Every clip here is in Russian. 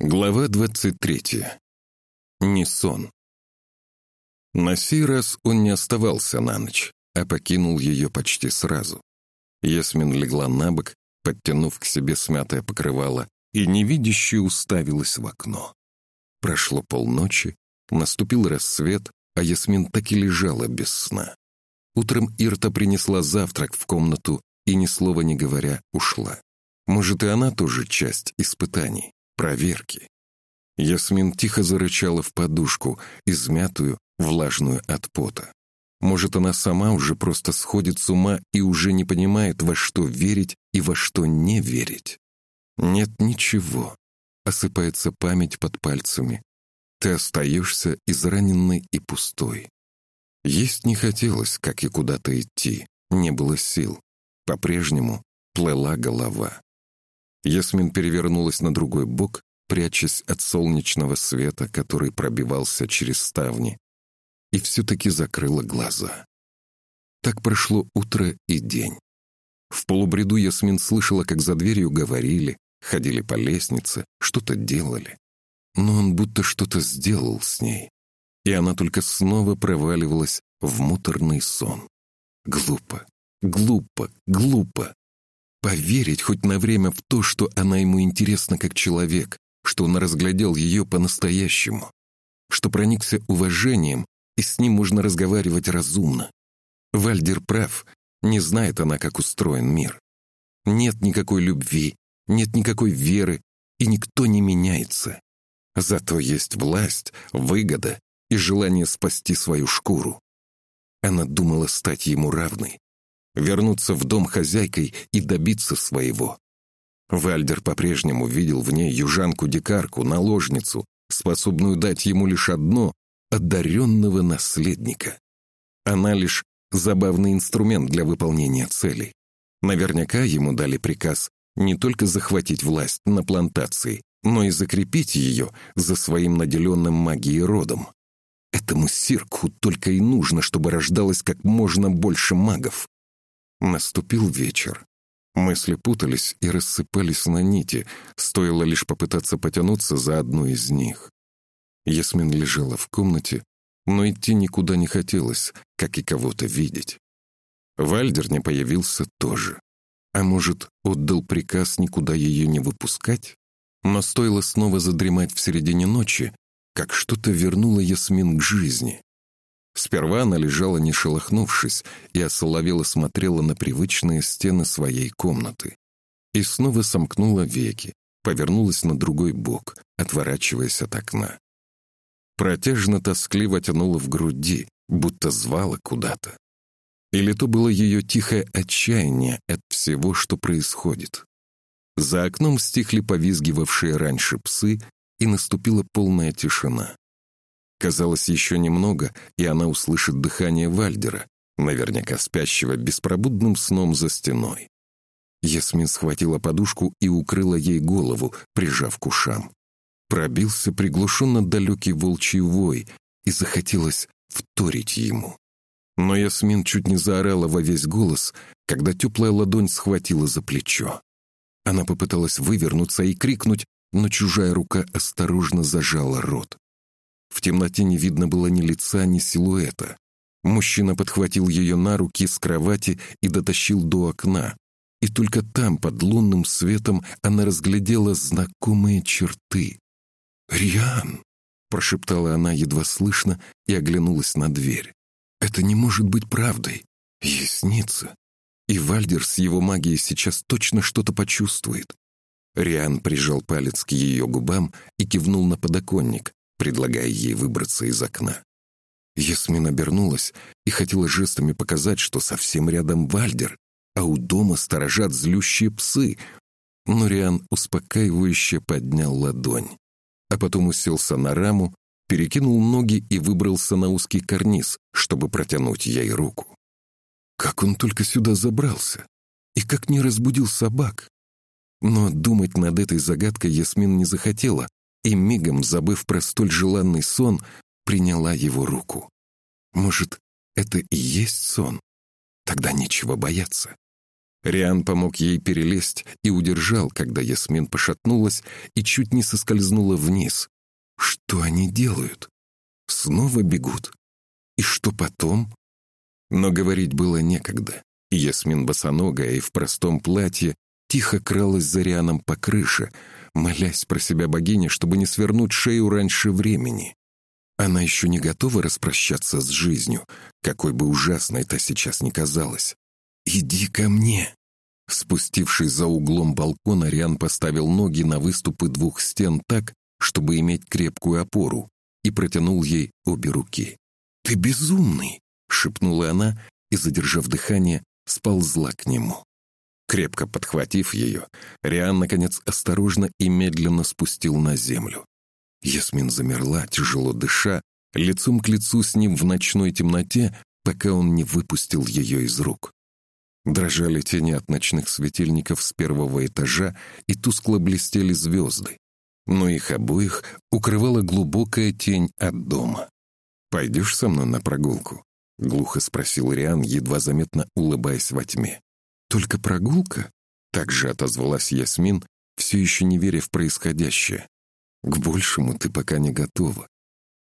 Глава 23. Не сон. На сей раз он не оставался на ночь, а покинул ее почти сразу. Ясмин легла на бок, подтянув к себе смятое покрывало, и невидяще уставилась в окно. Прошло полночи, наступил рассвет, а Ясмин так и лежала без сна. Утром Ирта принесла завтрак в комнату и, ни слова не говоря, ушла. Может, и она тоже часть испытаний проверки. Ясмин тихо зарычала в подушку, измятую, влажную от пота. Может, она сама уже просто сходит с ума и уже не понимает, во что верить и во что не верить. Нет ничего. Осыпается память под пальцами. Ты остаешься израненной и пустой. Есть не хотелось, как и куда-то идти. Не было сил. По-прежнему плыла голова. Ясмин перевернулась на другой бок, прячась от солнечного света, который пробивался через ставни, и все-таки закрыла глаза. Так прошло утро и день. В полубреду Ясмин слышала, как за дверью говорили, ходили по лестнице, что-то делали. Но он будто что-то сделал с ней, и она только снова проваливалась в муторный сон. Глупо, глупо, глупо. Поверить хоть на время в то, что она ему интересна как человек, что он разглядел ее по-настоящему, что проникся уважением, и с ним можно разговаривать разумно. Вальдер прав, не знает она, как устроен мир. Нет никакой любви, нет никакой веры, и никто не меняется. Зато есть власть, выгода и желание спасти свою шкуру. Она думала стать ему равной, вернуться в дом хозяйкой и добиться своего. Вальдер по-прежнему видел в ней южанку-дикарку, наложницу, способную дать ему лишь одно — одаренного наследника. Она лишь забавный инструмент для выполнения целей. Наверняка ему дали приказ не только захватить власть на плантации, но и закрепить ее за своим наделенным магией родом. Этому Сирку только и нужно, чтобы рождалось как можно больше магов. Наступил вечер. Мысли путались и рассыпались на нити, стоило лишь попытаться потянуться за одну из них. Ясмин лежала в комнате, но идти никуда не хотелось, как и кого-то видеть. Вальдер не появился тоже. А может, отдал приказ никуда ее не выпускать? Но стоило снова задремать в середине ночи, как что-то вернуло Ясмин к жизни. Сперва она лежала не шелохнувшись и осоловела смотрела на привычные стены своей комнаты. И снова сомкнула веки, повернулась на другой бок, отворачиваясь от окна. Протяжно-тоскливо тянула в груди, будто звала куда-то. Или то было ее тихое отчаяние от всего, что происходит. За окном стихли повизгивавшие раньше псы, и наступила полная тишина. Казалось, еще немного, и она услышит дыхание Вальдера, наверняка спящего беспробудным сном за стеной. Ясмин схватила подушку и укрыла ей голову, прижав к ушам. Пробился приглушенно далекий волчий вой, и захотелось вторить ему. Но Ясмин чуть не заорала во весь голос, когда теплая ладонь схватила за плечо. Она попыталась вывернуться и крикнуть, но чужая рука осторожно зажала рот. В темноте не видно было ни лица, ни силуэта. Мужчина подхватил ее на руки с кровати и дотащил до окна. И только там, под лунным светом, она разглядела знакомые черты. «Риан!» — прошептала она едва слышно и оглянулась на дверь. «Это не может быть правдой. Снится. И Вальдер с его магией сейчас точно что-то почувствует». Риан прижал палец к ее губам и кивнул на подоконник, предлагая ей выбраться из окна. Ясмин обернулась и хотела жестами показать, что совсем рядом Вальдер, а у дома сторожат злющие псы. Но Риан успокаивающе поднял ладонь, а потом уселся на раму, перекинул ноги и выбрался на узкий карниз, чтобы протянуть ей руку. Как он только сюда забрался? И как не разбудил собак? Но думать над этой загадкой Ясмин не захотела, и мигом, забыв про столь желанный сон, приняла его руку. Может, это и есть сон? Тогда нечего бояться. Риан помог ей перелезть и удержал, когда Ясмин пошатнулась и чуть не соскользнула вниз. Что они делают? Снова бегут? И что потом? Но говорить было некогда. Ясмин босоногая и в простом платье тихо кралась за Рианом по крыше, молясь про себя богине, чтобы не свернуть шею раньше времени. Она еще не готова распрощаться с жизнью, какой бы ужасной та сейчас ни казалась. «Иди ко мне!» Спустившись за углом балкона, Риан поставил ноги на выступы двух стен так, чтобы иметь крепкую опору, и протянул ей обе руки. «Ты безумный!» — шепнула она и, задержав дыхание, сползла к нему. Крепко подхватив ее, Риан, наконец, осторожно и медленно спустил на землю. Ясмин замерла, тяжело дыша, лицом к лицу с ним в ночной темноте, пока он не выпустил ее из рук. Дрожали тени от ночных светильников с первого этажа и тускло блестели звезды. Но их обоих укрывала глубокая тень от дома. «Пойдешь со мной на прогулку?» — глухо спросил Риан, едва заметно улыбаясь во тьме. «Только прогулка?» — также отозвалась Ясмин, все еще не веря в происходящее. «К большему ты пока не готова».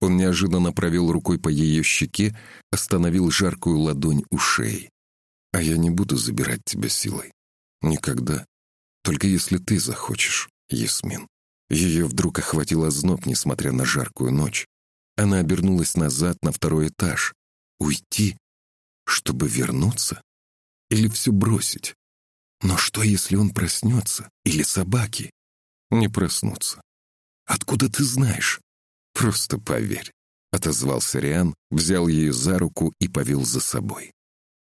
Он неожиданно провел рукой по ее щеке, остановил жаркую ладонь у шеи. «А я не буду забирать тебя силой. Никогда. Только если ты захочешь, Ясмин». Ее вдруг охватил озноб, несмотря на жаркую ночь. Она обернулась назад на второй этаж. Уйти? Чтобы вернуться? Или все бросить? Но что, если он проснется? Или собаки? Не проснутся. Откуда ты знаешь? Просто поверь. Отозвался Риан, взял ее за руку и повел за собой.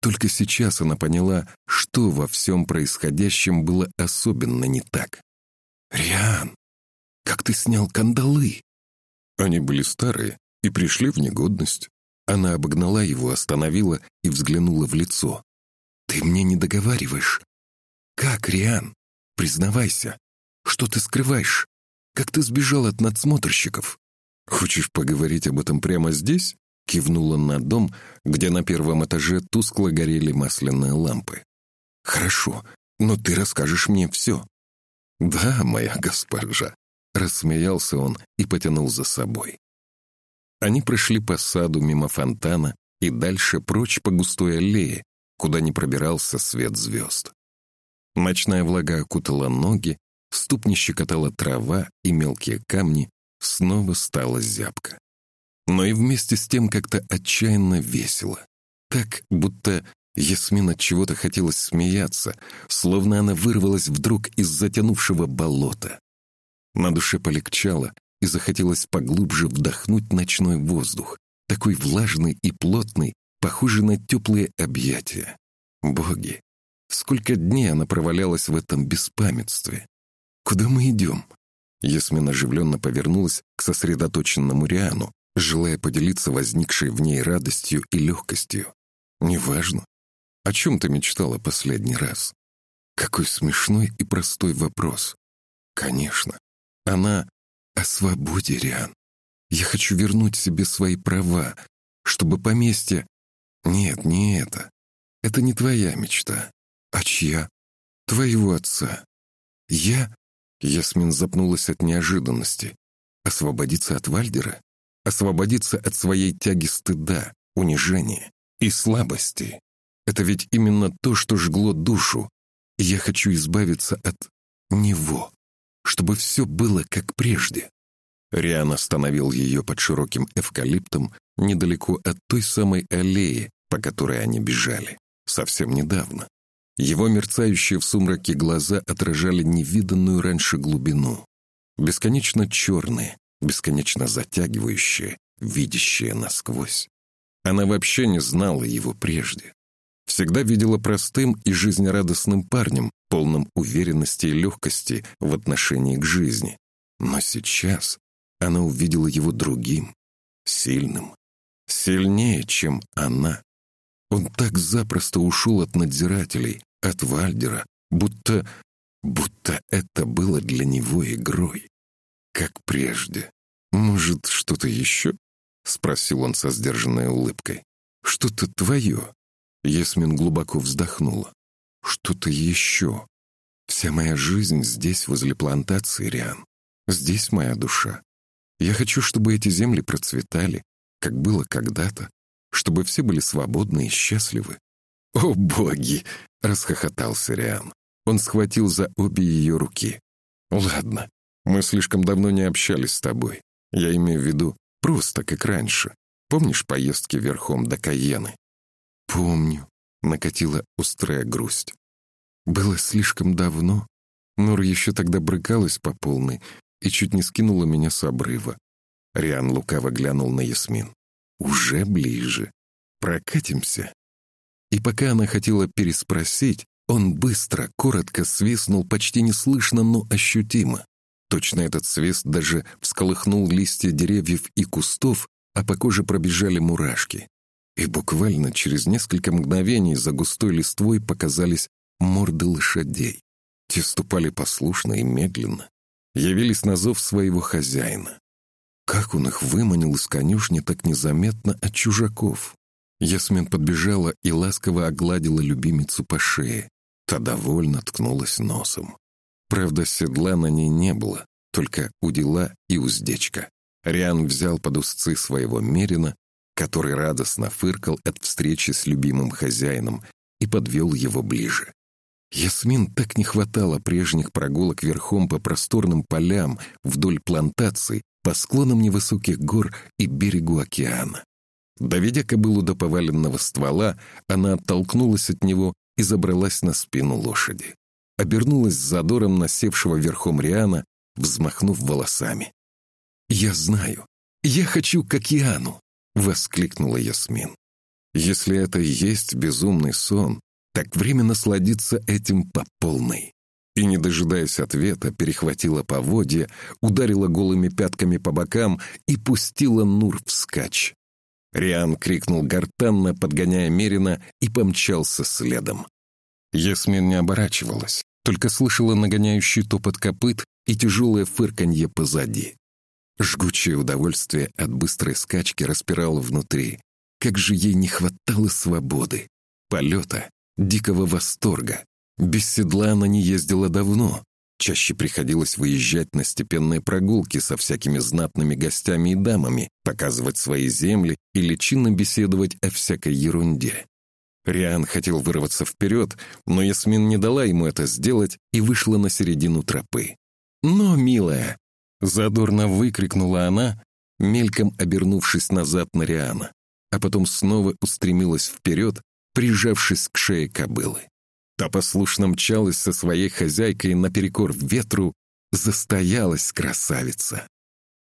Только сейчас она поняла, что во всем происходящем было особенно не так. «Риан, как ты снял кандалы?» Они были старые и пришли в негодность. Она обогнала его, остановила и взглянула в лицо. «Ты мне не договариваешь. Как, Риан? Признавайся. Что ты скрываешь? Как ты сбежал от надсмотрщиков?» «Хочешь поговорить об этом прямо здесь?» Кивнула на дом, где на первом этаже тускло горели масляные лампы. «Хорошо, но ты расскажешь мне все». «Да, моя госпожа», — рассмеялся он и потянул за собой. Они прошли по саду мимо фонтана и дальше прочь по густой аллее, куда не пробирался свет звезд. Ночная влага окутала ноги, ступни щекотала трава и мелкие камни, снова стала зябко. Но и вместе с тем как-то отчаянно весело. Так, будто Ясмин от чего-то хотелось смеяться, словно она вырвалась вдруг из затянувшего болота. На душе полегчало, и захотелось поглубже вдохнуть ночной воздух, такой влажный и плотный, похожий на теплые объятия. Боги! Сколько дней она провалялась в этом беспамятстве. Куда мы идем? Ясмин оживленно повернулась к сосредоточенному Риану, желая поделиться возникшей в ней радостью и легкостью. «Неважно. О чем ты мечтала последний раз?» Какой смешной и простой вопрос. Конечно, она о свободе, Риан. Я хочу вернуть себе свои права, чтобы поместье... Нет, не это. Это не твоя мечта. А чья? Твоего отца. Я... Ясмин запнулась от неожиданности. Освободиться от Вальдера? Освободиться от своей тяги стыда, унижения и слабости. Это ведь именно то, что жгло душу. я хочу избавиться от него чтобы все было как прежде. Риан остановил ее под широким эвкалиптом недалеко от той самой аллеи, по которой они бежали, совсем недавно. Его мерцающие в сумраке глаза отражали невиданную раньше глубину. Бесконечно черные, бесконечно затягивающие, видящие насквозь. Она вообще не знала его прежде. Всегда видела простым и жизнерадостным парнем, полным уверенности и легкости в отношении к жизни. Но сейчас она увидела его другим, сильным, сильнее, чем она. Он так запросто ушел от надзирателей, от Вальдера, будто... будто это было для него игрой. Как прежде. «Может, что-то еще?» — спросил он со сдержанной улыбкой. «Что-то твое?» Ясмин глубоко вздохнула. что-то еще. Вся моя жизнь здесь, возле плантации, Риан. Здесь моя душа. Я хочу, чтобы эти земли процветали, как было когда-то, чтобы все были свободны и счастливы. «О, боги!» — расхохотался Риан. Он схватил за обе ее руки. «Ладно, мы слишком давно не общались с тобой. Я имею в виду просто как раньше. Помнишь поездки верхом до Каены?» «Помню», — накатила острая грусть. «Было слишком давно. Нора еще тогда брыкалась по полной и чуть не скинула меня с обрыва. Риан лукаво глянул на Ясмин. «Уже ближе. Прокатимся?» И пока она хотела переспросить, он быстро, коротко свистнул, почти неслышно, но ощутимо. Точно этот свист даже всколыхнул листья деревьев и кустов, а по коже пробежали мурашки. И буквально через несколько мгновений за густой листвой показались морды лошадей. Те ступали послушно и медленно, явились на зов своего хозяина. Как он их выманил из конюшни так незаметно от чужаков? Ясмин подбежала и ласково огладила любимицу по шее. Та довольно ткнулась носом. Правда, седла на ней не было, только удила и уздечка. Риан взял под узцы своего мерина, который радостно фыркал от встречи с любимым хозяином, и подвел его ближе. Ясмин так не хватало прежних прогулок верхом по просторным полям вдоль плантаций, по склонам невысоких гор и берегу океана. Доведя кобылу до поваленного ствола, она оттолкнулась от него и забралась на спину лошади. Обернулась задором насевшего верхом Риана, взмахнув волосами. «Я знаю. Я хочу к океану!» — воскликнула Ясмин. «Если это и есть безумный сон, так время насладиться этим по полной». И, не дожидаясь ответа, перехватила поводья, ударила голыми пятками по бокам и пустила Нур вскачь. Риан крикнул гортанно, подгоняя Мерина, и помчался следом. Ясмин не оборачивалась, только слышала нагоняющий топот копыт и тяжелое фырканье позади. Жгучее удовольствие от быстрой скачки распирало внутри. Как же ей не хватало свободы, полета, дикого восторга. Без седла она не ездила давно, Чаще приходилось выезжать на степенные прогулки со всякими знатными гостями и дамами, показывать свои земли или чинно беседовать о всякой ерунде. Риан хотел вырваться вперед, но Ясмин не дала ему это сделать и вышла на середину тропы. «Но, милая!» — задорно выкрикнула она, мельком обернувшись назад на Риана, а потом снова устремилась вперед, прижавшись к шее кобылы. Та послушно мчалась со своей хозяйкой наперекор ветру, застоялась красавица.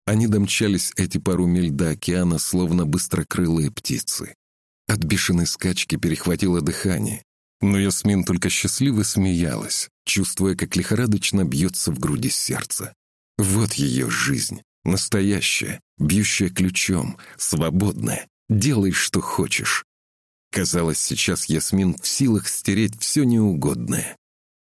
Они домчались эти пару миль до океана, словно быстрокрылые птицы. От бешеной скачки перехватило дыхание, но Ясмин только счастливо смеялась, чувствуя, как лихорадочно бьется в груди сердце. Вот ее жизнь, настоящая, бьющая ключом, свободная, делай, что хочешь. Казалось, сейчас Ясмин в силах стереть все неугодное.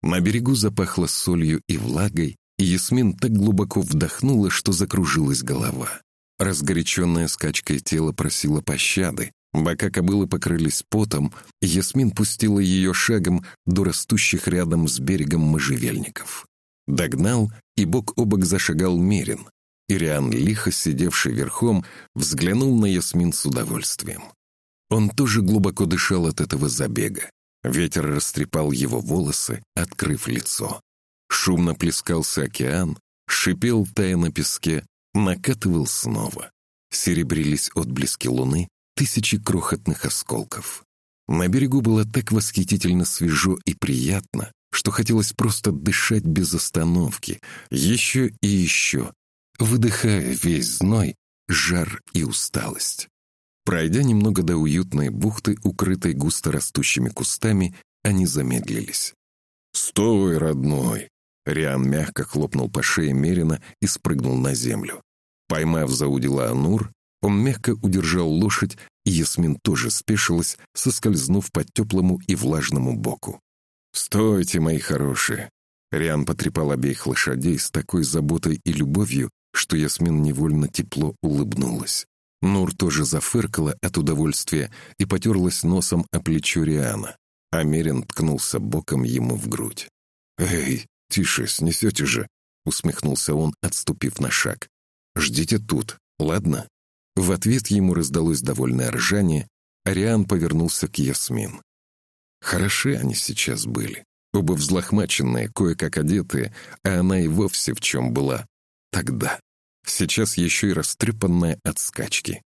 На берегу запахло солью и влагой, и Ясмин так глубоко вдохнула, что закружилась голова. Разгоряченная скачкой тело просило пощады, бока кобылы покрылись потом, и Ясмин пустила ее шагом до растущих рядом с берегом можжевельников. Догнал, и бок о бок зашагал Мерин. Ириан, лихо сидевший верхом, взглянул на Ясмин с удовольствием. Он тоже глубоко дышал от этого забега. Ветер растрепал его волосы, открыв лицо. Шумно плескался океан, шипел, тая на песке, накатывал снова. Серебрились отблески луны, тысячи крохотных осколков. На берегу было так восхитительно свежо и приятно, что хотелось просто дышать без остановки, еще и еще, выдыхая весь зной, жар и усталость. Пройдя немного до уютной бухты, укрытой густо растущими кустами, они замедлились. «Стой, родной!» Риан мягко хлопнул по шее Мерина и спрыгнул на землю. Поймав за удила Анур, он мягко удержал лошадь, и Ясмин тоже спешилась, соскользнув по теплому и влажному боку. «Стойте, мои хорошие!» Риан потрепал обеих лошадей с такой заботой и любовью, что Ясмин невольно тепло улыбнулась. Нур тоже зафыркала от удовольствия и потерлась носом о плечо Риана. Америн ткнулся боком ему в грудь. «Эй, тише, снесете же!» — усмехнулся он, отступив на шаг. «Ждите тут, ладно?» В ответ ему раздалось довольное ржание, Ариан повернулся к Ясмин. Хороши они сейчас были. Оба взлохмаченные, кое-как одетые, а она и вовсе в чем была. Тогда. Сейчас еще и растрепанная от скачки.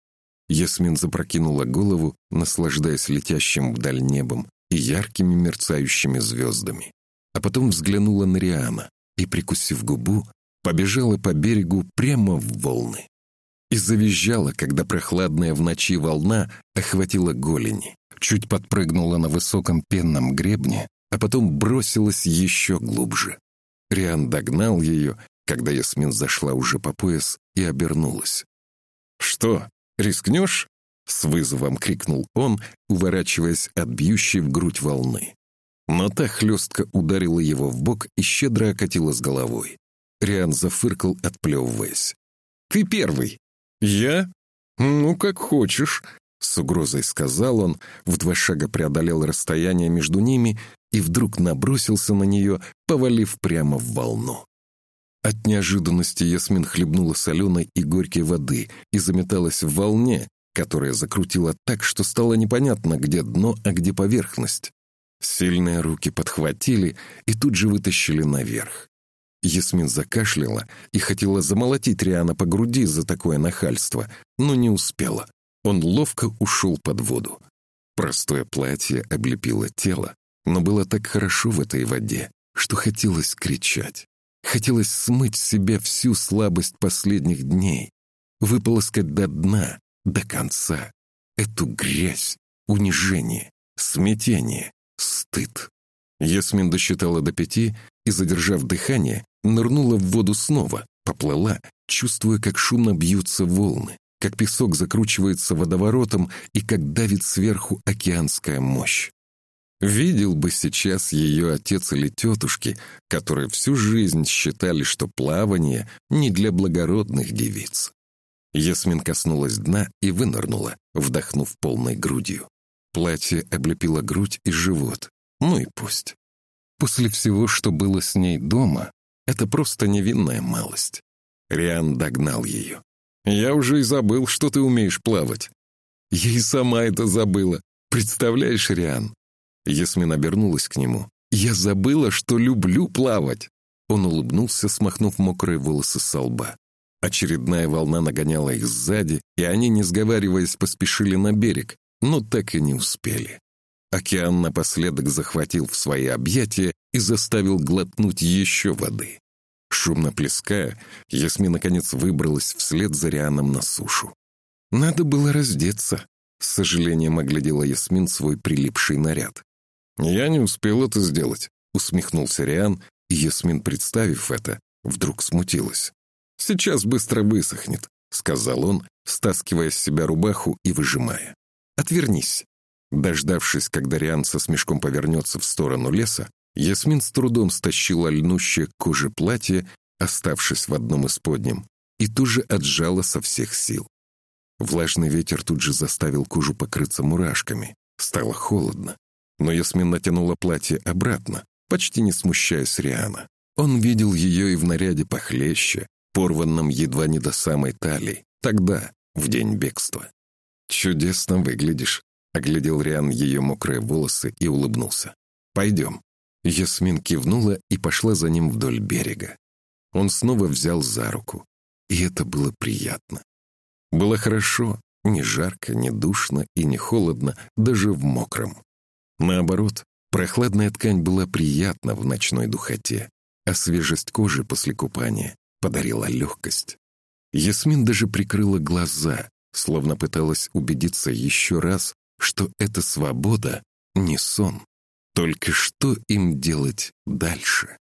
Ясмин запрокинула голову, наслаждаясь летящим вдаль небом и яркими мерцающими звездами. А потом взглянула на Риана и, прикусив губу, побежала по берегу прямо в волны. И завизжала, когда прохладная в ночи волна охватила голени, чуть подпрыгнула на высоком пенном гребне, а потом бросилась еще глубже. Риан догнал ее, когда Ясмин зашла уже по пояс и обернулась. «Что, рискнешь?» — с вызовом крикнул он, уворачиваясь от бьющей в грудь волны. Но та хлестко ударила его в бок и щедро окатила с головой. Риан зафыркал, отплевываясь. «Ты первый!» «Я? Ну, как хочешь», — с угрозой сказал он, в два шага преодолел расстояние между ними и вдруг набросился на нее, повалив прямо в волну. От неожиданности Ясмин хлебнула соленой и горькой воды и заметалась в волне, которая закрутила так, что стало непонятно, где дно, а где поверхность. Сильные руки подхватили и тут же вытащили наверх. Ясмин закашляла и хотела замолотить Риана по груди за такое нахальство, но не успела. Он ловко ушел под воду. Простое платье облепило тело, но было так хорошо в этой воде, что хотелось кричать. Хотелось смыть с себя всю слабость последних дней, выполоскать до дна, до конца. Эту грязь, унижение, смятение, стыд. Ясмин досчитала до пяти и, задержав дыхание, нырнула в воду снова, поплыла, чувствуя, как шумно бьются волны, как песок закручивается водоворотом и как давит сверху океанская мощь. Видел бы сейчас ее отец или тетушки, которые всю жизнь считали, что плавание не для благородных девиц. Ясмин коснулась дна и вынырнула, вдохнув полной грудью. Платье облепило грудь и живот. Ну и пусть. После всего, что было с ней дома, это просто невинная малость. Риан догнал ее. «Я уже и забыл, что ты умеешь плавать». «Я и сама это забыла. Представляешь, Риан?» Ясмин обернулась к нему. «Я забыла, что люблю плавать!» Он улыбнулся, смахнув мокрые волосы со лба. Очередная волна нагоняла их сзади, и они, не сговариваясь, поспешили на берег, но так и не успели. Океан напоследок захватил в свои объятия и заставил глотнуть еще воды. Шумно плеская, Ясми наконец выбралась вслед за Рианом на сушу. «Надо было раздеться», — с сожалением оглядела Ясмин свой прилипший наряд. «Я не успел это сделать», — усмехнулся Риан, и Ясмин, представив это, вдруг смутилась. «Сейчас быстро высохнет», — сказал он, стаскивая с себя рубаху и выжимая. «Отвернись». Дождавшись, когда Риан со смешком повернется в сторону леса, Ясмин с трудом стащила льнущее к коже платье, оставшись в одном из подним, и тоже отжала со всех сил. Влажный ветер тут же заставил кожу покрыться мурашками. Стало холодно. Но Ясмин натянула платье обратно, почти не смущаясь Риана. Он видел ее и в наряде похлеще, порванном едва не до самой талии, тогда, в день бегства. «Чудесно выглядишь», — оглядел Риан ее мокрые волосы и улыбнулся. «Пойдем». Ясмин кивнула и пошла за ним вдоль берега. Он снова взял за руку, и это было приятно. Было хорошо, не жарко, не душно и не холодно, даже в мокром. Наоборот, прохладная ткань была приятна в ночной духоте, а свежесть кожи после купания подарила легкость. Ясмин даже прикрыла глаза, словно пыталась убедиться еще раз, что эта свобода не сон. Только что им делать дальше?